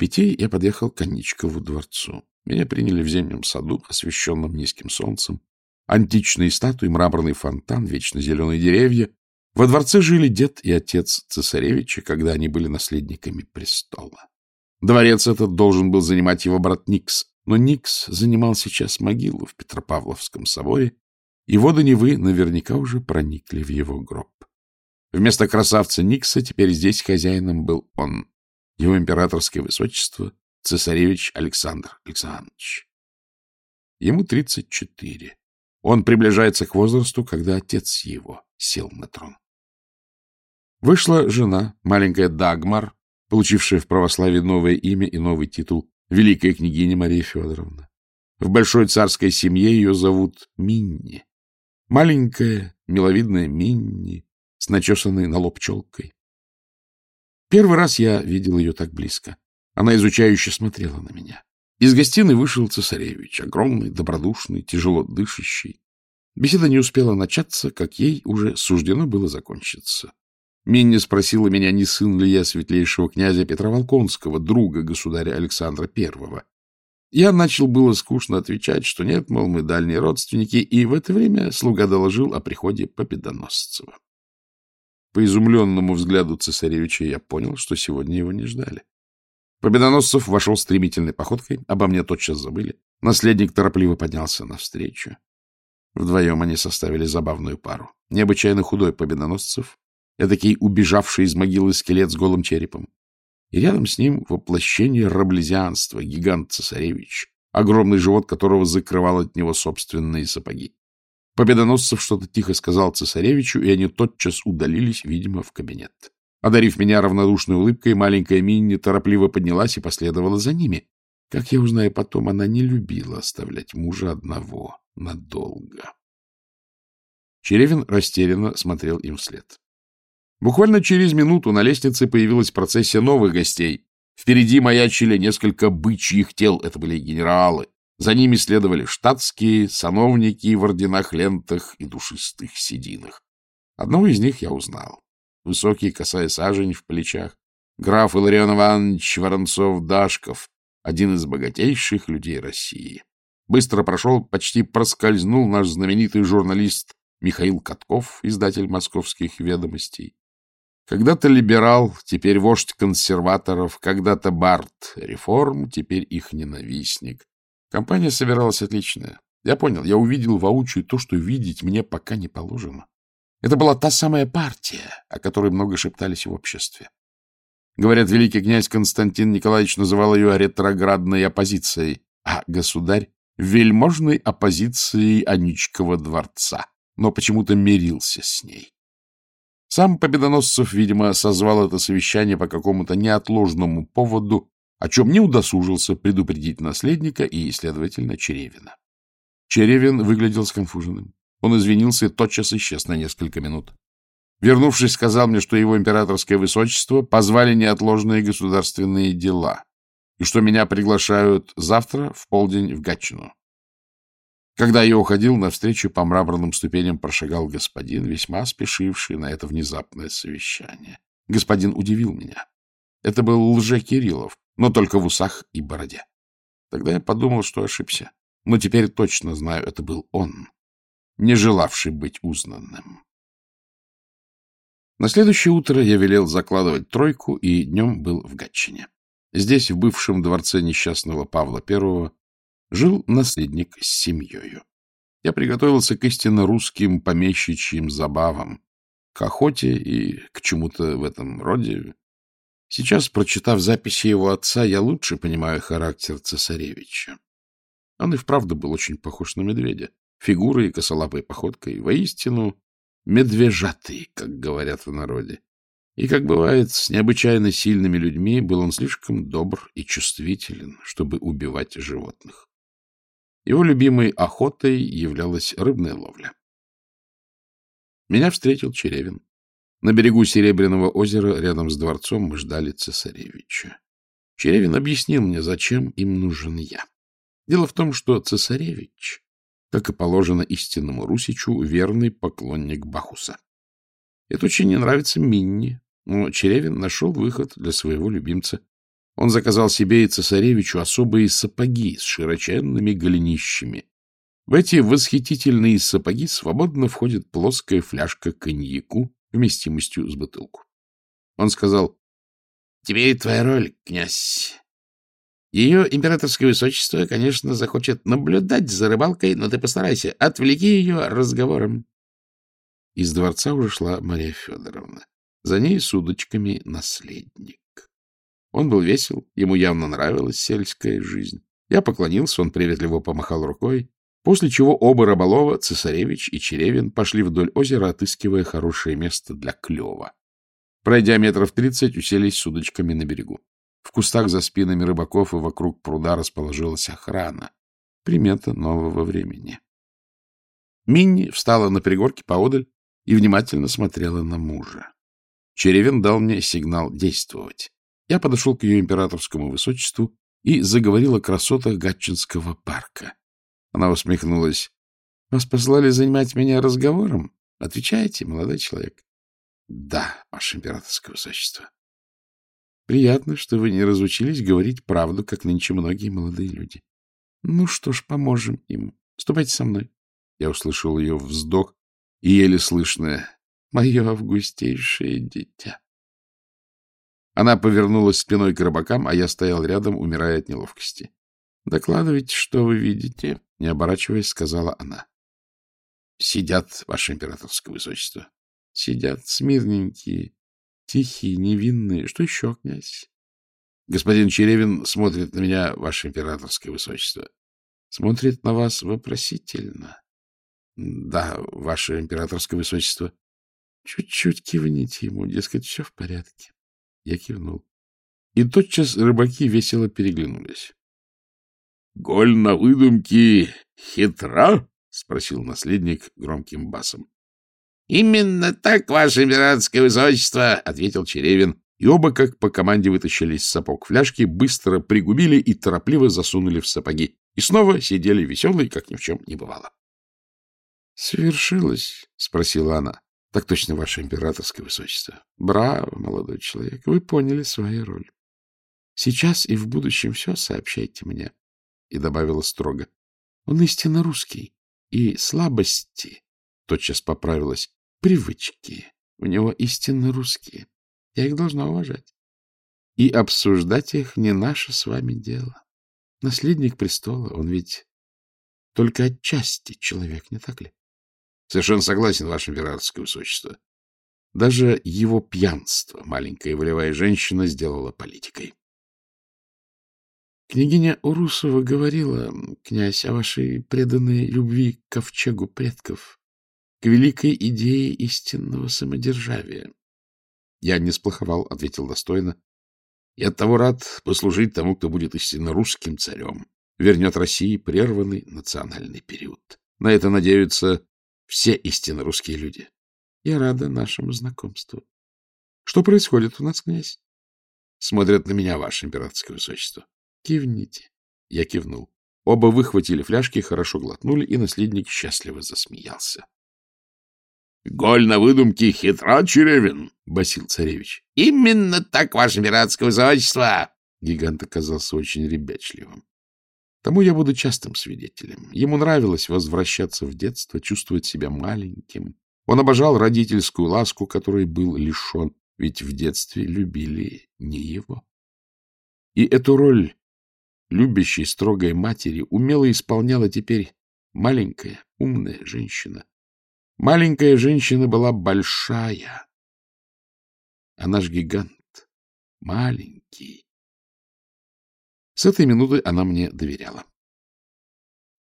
пяти я подъехал к Аничкову дворцу. Меня приняли в зимнем саду, освещенном низким солнцем. Античные статуи, мраморный фонтан, вечно зеленые деревья. Во дворце жили дед и отец цесаревича, когда они были наследниками престола. Дворец этот должен был занимать его брат Никс, но Никс занимал сейчас могилу в Петропавловском соборе, и воды Невы наверняка уже проникли в его гроб. Вместо красавца Никса теперь здесь хозяином был он, его императорское высочество, цесаревич Александр Александрович. Ему 34. Он приближается к возрасту, когда отец его сел на трон. Вышла жена, маленькая Дагмар, получившая в православии новое имя и новый титул, великая княгиня Мария Федоровна. В большой царской семье ее зовут Минни. Маленькая, миловидная Минни с начесанной на лоб челкой. Первый раз я видел ее так близко. Она изучающе смотрела на меня. Из гостиной вышел цесаревич, огромный, добродушный, тяжело дышащий. Беседа не успела начаться, как ей уже суждено было закончиться. Минни спросила меня, не сын ли я светлейшего князя Петра Волконского, друга государя Александра Первого. Я начал было скучно отвечать, что нет, мол, мы дальние родственники, и в это время слуга доложил о приходе Победоносцева. По изумленному взгляду цесаревича я понял, что сегодня его не ждали. Победоносцев вошел стремительной походкой, обо мне тотчас забыли. Наследник торопливо поднялся навстречу. Вдвоем они составили забавную пару. Необычайно худой Победоносцев, эдакий убежавший из могилы скелет с голым черепом. И рядом с ним воплощение раблезианства, гигант-цесаревич, огромный живот которого закрывал от него собственные сапоги. Победоносцев что-то тихо сказал цесаревичу, и они тотчас удалились, видимо, в кабинет. Одарив меня равнодушной улыбкой, маленькая Минни торопливо поднялась и последовала за ними. Как я узнаю потом, она не любила оставлять мужа одного надолго. Черевин растерянно смотрел им вслед. Буквально через минуту на лестнице появилась процессия новых гостей. Впереди маячили несколько бычьих тел, это были генералы. За ними следовали штатские, сановники в орденах лентах и душистых сединах. Одного из них я узнал. Высокий, косая сажень в плечах. Граф Иларион Иванович Воронцов-Дашков, один из богатейших людей России. Быстро прошел, почти проскользнул наш знаменитый журналист Михаил Катков, издатель московских ведомостей. Когда-то либерал, теперь вождь консерваторов, когда-то Барт реформ, теперь их ненавистник. Компания собиралась отличная. Я понял, я увидел воочию то, что видеть мне пока не положено. Это была та самая партия, о которой много шептались в обществе. Говорят, великий князь Константин Николаевич называл ее ретроградной оппозицией, а государь — вельможной оппозицией Аничкова дворца, но почему-то мирился с ней. Сам Победоносцев, видимо, созвал это совещание по какому-то неотложному поводу о чем не удосужился предупредить наследника и, следовательно, Черевина. Черевин выглядел сконфуженным. Он извинился и тотчас исчез на несколько минут. Вернувшись, сказал мне, что его императорское высочество позвали неотложные государственные дела и что меня приглашают завтра в полдень в Гатчину. Когда я уходил, навстречу по мраморным ступеням прошагал господин, весьма спешивший на это внезапное совещание. Господин удивил меня. Это был лже-Кириллов, но только в усах и бороде. Тогда я подумал, что ошибся. Но теперь точно знаю, это был он, не желавший быть узнанным. На следующее утро я велел закладывать тройку и днем был в Гатчине. Здесь, в бывшем дворце несчастного Павла I, жил наследник с семьей. Я приготовился к истинно русским помещичьим забавам, к охоте и к чему-то в этом роде, Сейчас, прочитав записи его отца, я лучше понимаю характер цесаревича. Он и вправду был очень похож на медведя, фигурой и косолапой походкой, воистину медвежатый, как говорят в народе. И, как бывает, с необычайно сильными людьми был он слишком добр и чувствителен, чтобы убивать животных. Его любимой охотой являлась рыбная ловля. Меня встретил Черевин. На берегу Серебряного озера, рядом с дворцом, мы ждали цесаревича. Черевин объяснил мне, зачем им нужен я. Дело в том, что цесаревич, как и положено истинному русичу, верный поклонник Бахуса. Это очень не нравится Минни, но Черевин нашел выход для своего любимца. Он заказал себе и цесаревичу особые сапоги с широченными голенищами. В эти восхитительные сапоги свободно входит плоская фляжка коньяку вместимостью с бутылку. Он сказал, — Теперь твоя роль, князь. Ее императорское высочество, конечно, захочет наблюдать за рыбалкой, но ты постарайся, отвлеки ее разговором. Из дворца уже шла Мария Федоровна. За ней с удочками наследник. Он был весел, ему явно нравилась сельская жизнь. Я поклонился, он приветливо помахал рукой, после чего оба рыболова, цесаревич и Черевин, пошли вдоль озера, отыскивая хорошее место для клёва. Пройдя метров тридцать, уселись с удочками на берегу. В кустах за спинами рыбаков и вокруг пруда расположилась охрана. Примета нового времени. Минни встала на пригорке поодаль и внимательно смотрела на мужа. Черевин дал мне сигнал действовать. Я подошел к ее императорскому высочеству и заговорил о красотах Гатчинского парка. Она усмехнулась. — Вас послали занимать меня разговором? Отвечаете, молодой человек? — Да, ваше императорское высочество. Приятно, что вы не разучились говорить правду, как нынче многие молодые люди. Ну что ж, поможем им. Ступайте со мной. Я услышал ее вздох и еле слышное «Мое августейшее дитя». Она повернулась спиной к рыбакам, а я стоял рядом, умирая от неловкости. — Докладывайте, что вы видите, — не оборачиваясь, сказала она. — Сидят, ваше императорское высочество. Сидят смирненькие, Тихие, невинные. Что еще, князь? Господин Черевин смотрит на меня, ваше императорское высочество. Смотрит на вас вопросительно. Да, ваше императорское высочество. Чуть-чуть кивните ему, дескать, все в порядке. Я кивнул. И тотчас рыбаки весело переглянулись. — Голь на выдумке хитра? — спросил наследник громким басом. Именно так, ваше императорское высочество, — ответил Черевин, и оба, как по команде, вытащили из сапог фляжки, быстро пригубили и торопливо засунули в сапоги. И снова сидели веселые, как ни в чем не бывало. — Свершилось? — спросила она. — Так точно, ваше императорское высочество. Браво, молодой человек, вы поняли свою роль. Сейчас и в будущем все сообщайте мне. И добавила строго. Он истинно русский, и слабости, тотчас поправилась, привычки. У него истинно русские. Я их должна уважать. И обсуждать их не наше с вами дело. Наследник престола, он ведь только отчасти человек, не так ли? Совершенно согласен, ваше императорское высочество. Даже его пьянство маленькая волевая женщина сделала политикой. Княгиня Урусова говорила, князь, о вашей преданной любви к ковчегу предков к великой идее истинного самодержавия. Я не сплоховал, — ответил достойно. И оттого рад послужить тому, кто будет истинно русским царем, вернет России прерванный национальный период. На это надеются все истинно русские люди. Я рада нашему знакомству. Что происходит у нас, князь? Смотрят на меня, ваше императорское высочество. Кивните. Я кивнул. Оба выхватили фляжки, хорошо глотнули, и наследник счастливо засмеялся. — Голь на выдумке хитра, Черевин, — басил царевич. — Именно так, ваше императорское высочество! Гигант оказался очень ребячливым. Тому я буду частым свидетелем. Ему нравилось возвращаться в детство, чувствовать себя маленьким. Он обожал родительскую ласку, которой был лишен, ведь в детстве любили не его. И эту роль любящей, строгой матери умело исполняла теперь маленькая, умная женщина, Маленькая женщина была большая, а наш гигант маленький. С этой минуты она мне доверяла.